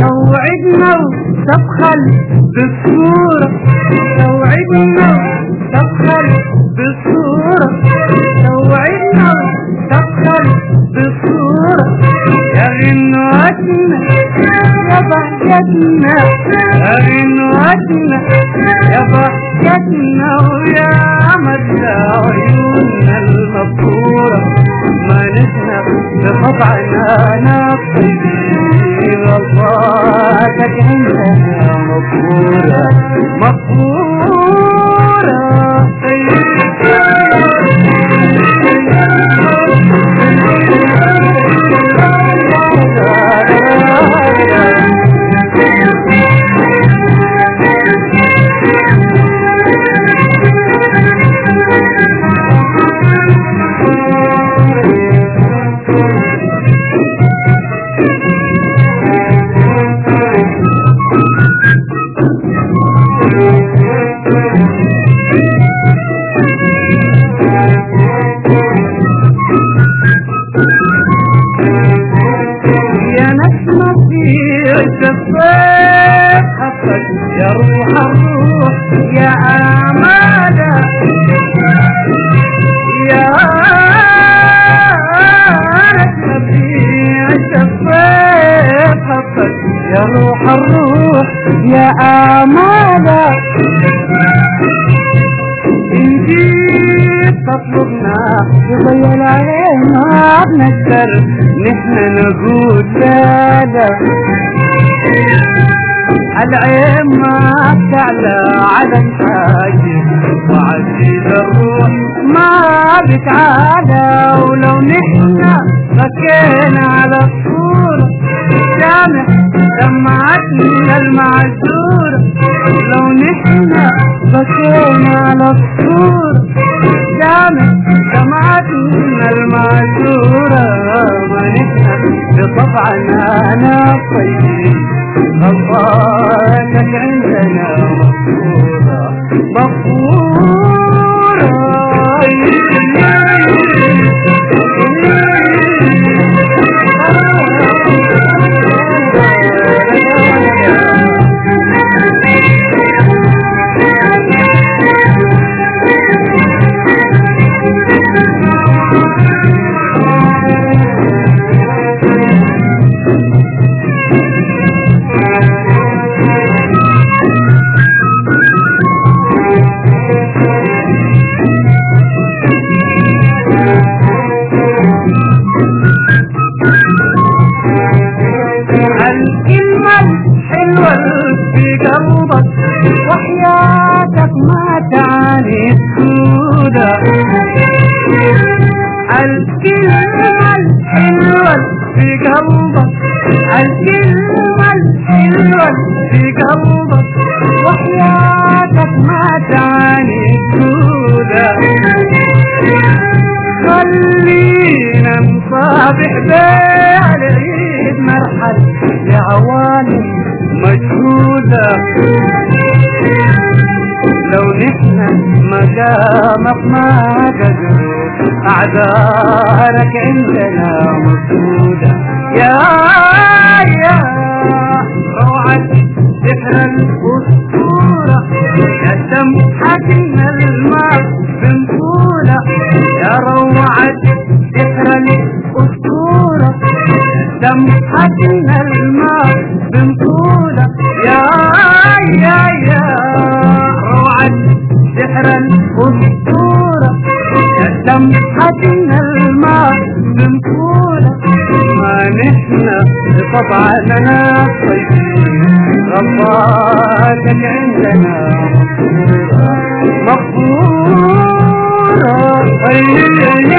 توعدنا وتبخل بالصورة توعدنا يا غنوتنا يا بهجتنا ويا مدى عيوننا المبكورة ما نحن بطبعنا نقضي غلطاتك عندنا مغفورة مغفورة بنقدر نحن نقول لا لا. العين ما تعلى على الحاجب وعزيز الروح ما بتعالى ولو نحن بكينا على الصورة جامع دمعتنا المعذورة لو نحن بكينا على الصورة جامع دمعتنا المعذورة ما نحن بطبعنا أنا طيبين नंग पपू في قلبك. الكلمة الحلوة في قلبك. وحياتك ما تعاني السودة خلينا نصابح بالعيد مرحل لعوالم مجهولة لو نحن مقامك ما قدروا أعذارك عندنا مسودة. يا يا روعة سحر الأسطورة. يا سمحتنا الماء بنقولة يا روعة سحر نحن بطبعنا طيبين رباتك عندنا مغفورة بنحبك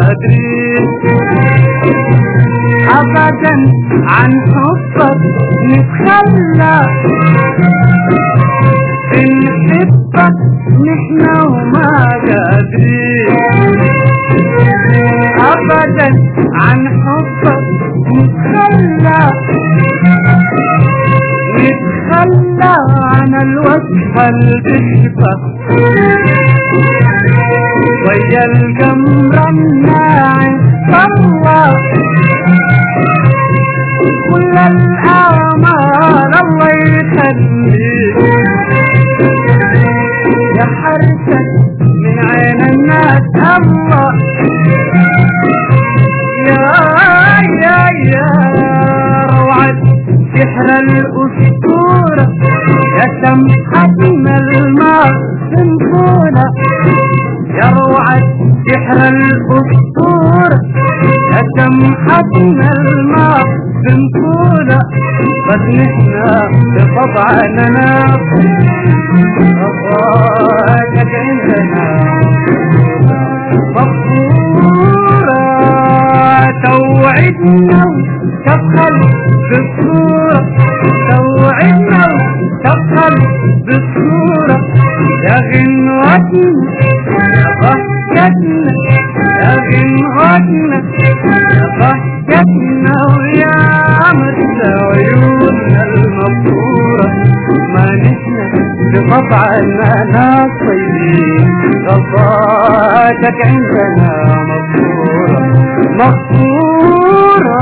قادرين ابدا عن حبك نتخلى. بنحبك نحن وما قادرين. ابدا عن حبك نتخلى. نتخلى عن الوجه البشبه ويا القمر الناعم. الله كل الآمال الله يخليك يا حرسك من عين الناس. الله يا يا يا روعة سحر الأسطورة. يا سمحتنا الماء بنقولة يا روعة سحر الأسطورة يا سمحتنا الماء بنقولة بس نحنا بطبعنا رفاقك عندنا مغفورة توعدنا تبخل بالصورة توعدنا تبخل بالصورة. يا غنوتنا ضحكتنا يا غنوتنا يا ضحكتنا ويا مدى عيوننا المبهورة ما نحن بمطعنا ناس طيبين. غلطاتك عندنا مغفورة مغفورة